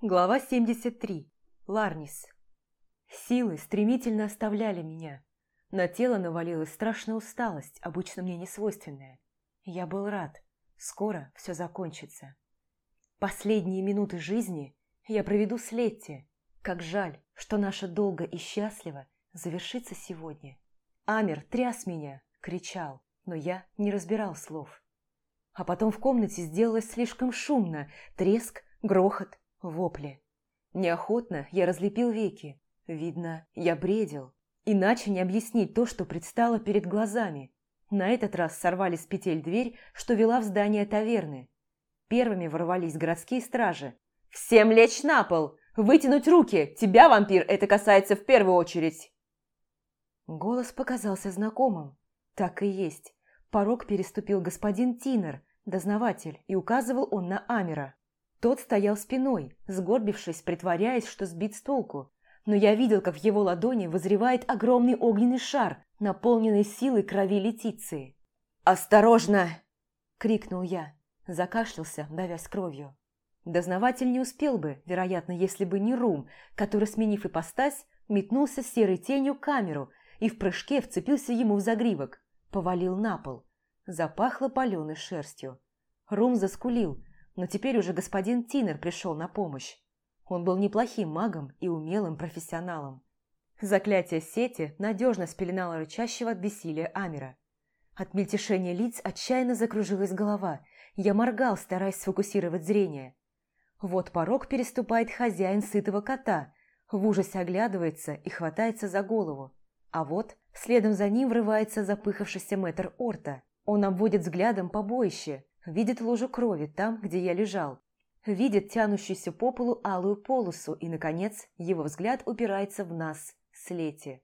Глава 73. Ларнис. Силы стремительно оставляли меня. На тело навалилась страшная усталость, обычно мне не свойственная. Я был рад. Скоро все закончится. Последние минуты жизни я проведу с Летти. Как жаль, что наше долго и счастливо завершится сегодня. Амер тряс меня, кричал, но я не разбирал слов. А потом в комнате сделалось слишком шумно, треск, грохот, вопли. Неохотно я разлепил веки. Видно, я бредил. Иначе не объяснить то, что предстало перед глазами. На этот раз сорвали с петель дверь, что вела в здание таверны. Первыми ворвались городские стражи. «Всем лечь на пол! Вытянуть руки! Тебя, вампир, это касается в первую очередь!» Голос показался знакомым. Так и есть. Порог переступил господин Тинер, дознаватель, и указывал он на Амера. Тот стоял спиной, сгорбившись, притворяясь, что сбит с толку. Но я видел, как в его ладони вызревает огромный огненный шар, наполненный силой крови Летиции. «Осторожно!» – крикнул я. Закашлялся, давясь кровью. Дознаватель не успел бы, вероятно, если бы не Рум, который, сменив ипостась, метнулся серой тенью к камеру и в прыжке вцепился ему в загривок, повалил на пол. Запахло паленой шерстью. Рум заскулил, но теперь уже господин Тинер пришел на помощь. Он был неплохим магом и умелым профессионалом. Заклятие сети надежно спеленало рычащего от бессилия Амера. От мельтешения лиц отчаянно закружилась голова. Я моргал, стараясь сфокусировать зрение. Вот порог переступает хозяин сытого кота, в ужасе оглядывается и хватается за голову. А вот следом за ним врывается запыхавшийся мэтр Орта. Он обводит взглядом побоище, видит лужу крови там, где я лежал, видит тянущуюся по полу алую полосу и, наконец, его взгляд упирается в нас с Лети.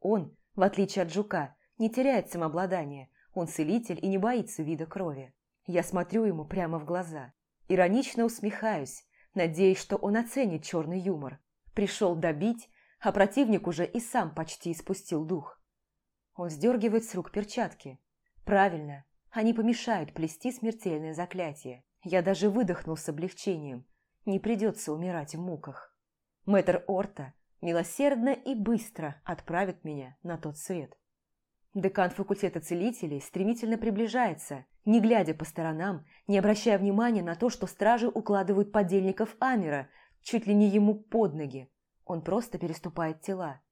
Он, в отличие от жука, не теряет самообладания, он целитель и не боится вида крови. Я смотрю ему прямо в глаза, иронично усмехаюсь, надеясь, что он оценит черный юмор. Пришел добить, а противник уже и сам почти испустил дух. Он сдергивает с рук перчатки. Правильно, они помешают плести смертельное заклятие. Я даже выдохнул с облегчением. Не придется умирать в муках. Мэтр Орта милосердно и быстро отправит меня на тот свет. Декан факультета целителей стремительно приближается, не глядя по сторонам, не обращая внимания на то, что стражи укладывают подельников Амера чуть ли не ему под ноги. Он просто переступает тела,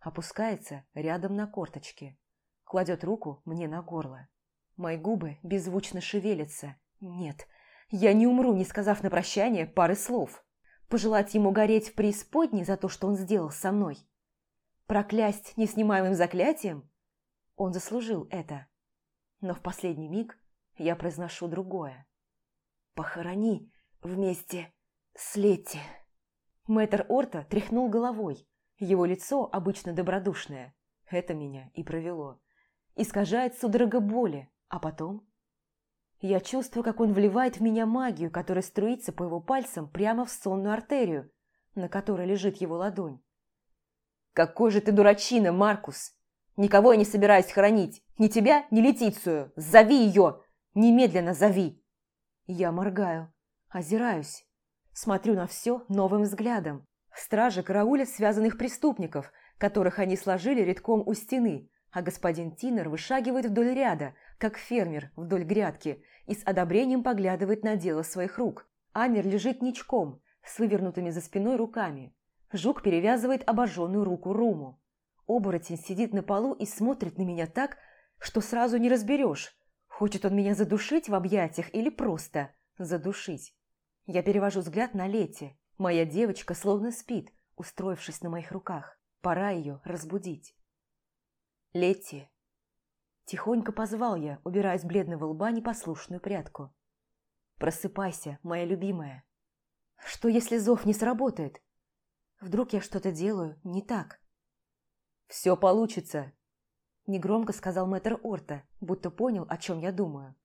опускается рядом на корточки, кладет руку мне на горло. Мои губы беззвучно шевелятся. Нет, я не умру, не сказав на прощание пары слов. Пожелать ему гореть в преисподней за то, что он сделал со мной. Проклясть неснимаемым заклятием? Он заслужил это. Но в последний миг я произношу другое. «Похорони вместе с Летти». Мэтр Орта тряхнул головой. Его лицо, обычно добродушное, это меня и провело. Искажает судорога боли, а потом... Я чувствую, как он вливает в меня магию, которая струится по его пальцам прямо в сонную артерию, на которой лежит его ладонь. «Какой же ты дурачина, Маркус! Никого я не собираюсь хоронить! Ни тебя, ни Летицию! Зови ее! Немедленно зови!» Я моргаю, озираюсь, смотрю на все новым взглядом. Стражи караулят связанных преступников, которых они сложили редком у стены, а господин Тинер вышагивает вдоль ряда, как фермер вдоль грядки, и с одобрением поглядывает на дело своих рук. Амер лежит ничком, с вывернутыми за спиной руками. Жук перевязывает обожженную руку Руму. Оборотень сидит на полу и смотрит на меня так, что сразу не разберешь, хочет он меня задушить в объятиях или просто задушить. Я перевожу взгляд на Лети. Моя девочка словно спит, устроившись на моих руках. Пора ее разбудить. Летти. Тихонько позвал я, убирая с бледного лба непослушную прядку. «Просыпайся, моя любимая. Что, если зов не сработает? Вдруг я что-то делаю не так?» «Все получится», – негромко сказал мэтр Орта, будто понял, о чем я думаю.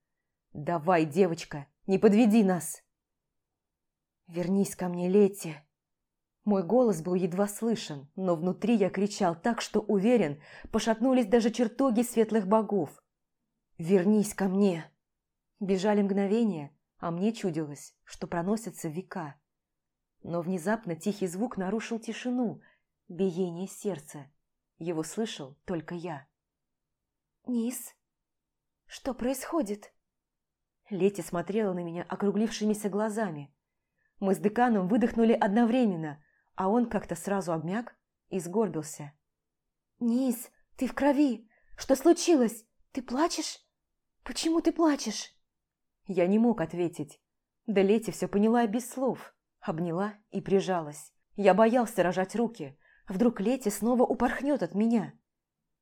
«Давай, девочка, не подведи нас!» «Вернись ко мне, Летти!» Мой голос был едва слышен, но внутри я кричал так, что уверен, пошатнулись даже чертоги светлых богов. «Вернись ко мне!» Бежали мгновения, а мне чудилось, что проносятся века. Но внезапно тихий звук нарушил тишину, биение сердца. Его слышал только я. «Низ, что происходит?» Лети смотрела на меня округлившимися глазами. Мы с деканом выдохнули одновременно, а он как-то сразу обмяк и сгорбился. «Низ, ты в крови! Что случилось? Ты плачешь? Почему ты плачешь?» Я не мог ответить. Да Лети все поняла без слов. Обняла и прижалась. Я боялся рожать руки. Вдруг Лети снова упорхнет от меня.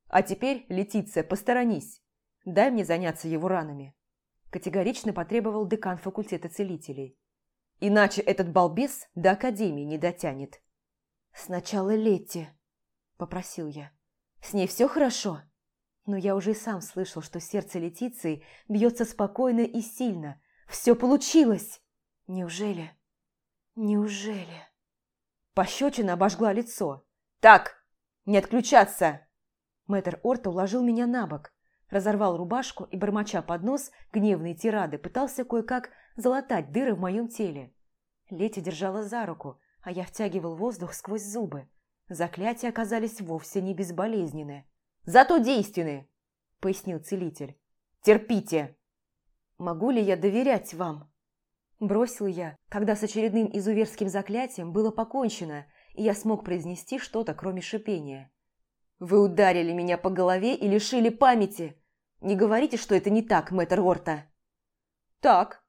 А теперь, Летиция, посторонись. Дай мне заняться его ранами. Категорично потребовал декан факультета целителей. Иначе этот балбес до академии не дотянет. «Сначала Летти», – попросил я. «С ней все хорошо?» Но я уже и сам слышал, что сердце Летиции бьется спокойно и сильно. «Все получилось!» «Неужели?» «Неужели?» Пощечина обожгла лицо. «Так, не отключаться!» Мэтр Орта уложил меня на бок, разорвал рубашку и, бормоча под нос, гневные тирады, пытался кое-как залатать дыры в моем теле. Лети держала за руку, а я втягивал воздух сквозь зубы. Заклятия оказались вовсе не безболезненны. «Зато действенны!» – пояснил целитель. «Терпите!» «Могу ли я доверять вам?» Бросил я, когда с очередным изуверским заклятием было покончено, и я смог произнести что-то, кроме шипения. «Вы ударили меня по голове и лишили памяти! Не говорите, что это не так, мэтр Орта!» «Так», –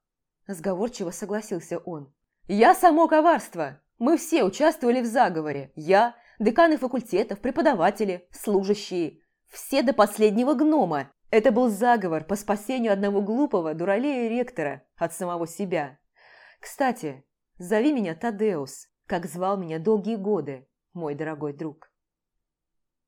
сговорчиво согласился он. «Я само коварство! Мы все участвовали в заговоре. Я, деканы факультетов, преподаватели, служащие. Все до последнего гнома. Это был заговор по спасению одного глупого дуралея ректора от самого себя. Кстати, зови меня Тадеус, как звал меня долгие годы, мой дорогой друг.